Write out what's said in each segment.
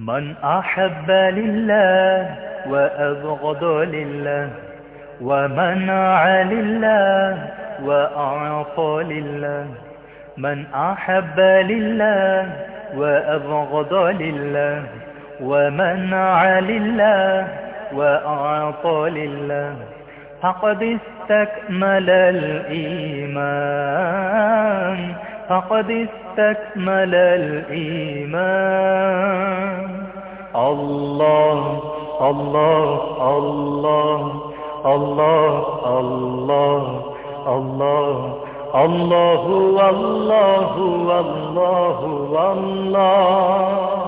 من أحب لله وأبغض لله ومنع لله وأعطى لله. من أحب لله وأبغض لله ومنع لله وأعطى لله. فقد استكمل الإيمان. فقد استكمل الإيمان الله الله الله الله الله الله الله الله الله الله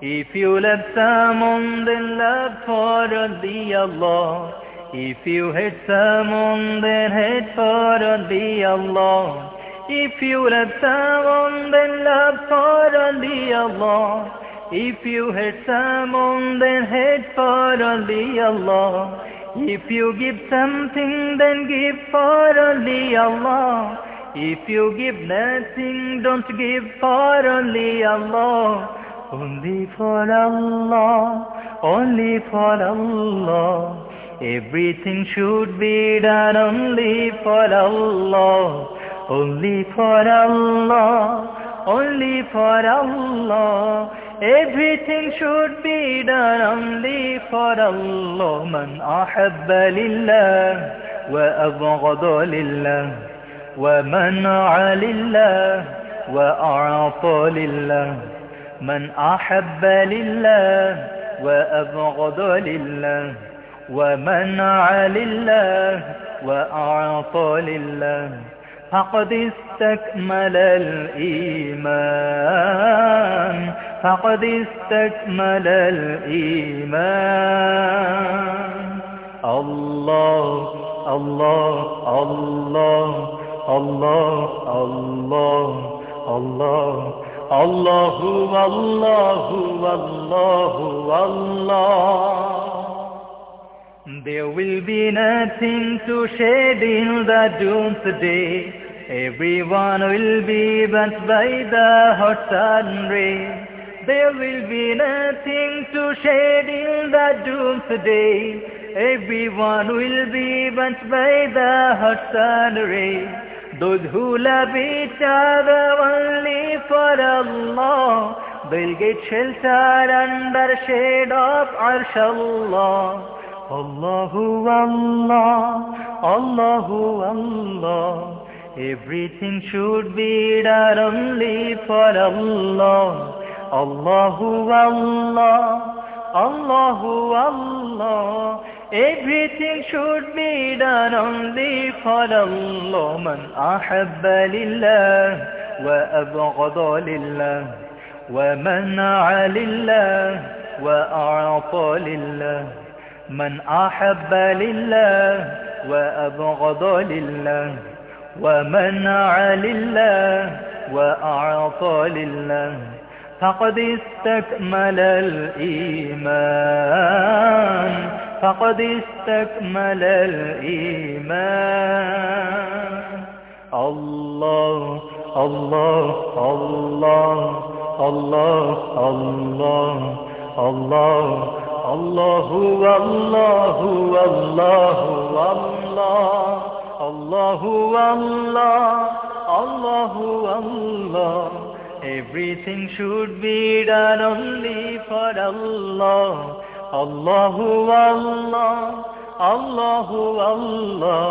If you love someone then love for the Allah If you hate someone then hate for the Allah If you love someone then love for the Allah If you hate someone then hate for the Allah if you give something, then give for only Allah. If you give nothing, don't give for only Allah. Only for Allah, only for Allah. Everything should be done only for Allah. Only for Allah, only for Allah. Everything should be done only for Allah. من أحب لله وأبغض لله ومنع لله وأعطى لله من أحب لله وأبغض لله ومنع لله وأعطى لله فقد استكمل الإيمان. فقد استكمل الإيمان. الله الله الله الله الله الله الله والله والله والله There will be nothing to shed in the doomsday. Everyone will be burnt by the hot sun ray. There will be nothing to shed in the doomsday. Everyone will be burnt by the hot sun ray. Those who love each other only for Allah, they'll get shelter under shade of Arsh Allah. Allahu Allah, Allahu Allah. Everything should be done only for Allah. Allahu Allah, Allahu Allah. Everything should be done only for Allah. من أحب لله وأبغض لله ومنع لله وأعطى لله من أحب لله وأبغض لله ومنع لله وأعطى لله فقد استكمل الإيمان فقد استكمل الإيمان الله الله الله الله الله الله الله আল্লাহু আল্লাহু আল্লাহু আল্লাহ আল্লাহু আল্লাহ আল্লাহু আল্লাহ। Everything should be done only for Allah আল্লাহু আল্লাহ আল্লাহু আল্লাহ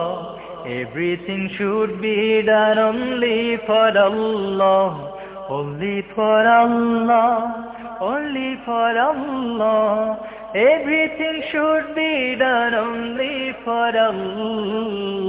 everything should be done only for Allah only for Allah, only for Allah Everything should be done only for Allah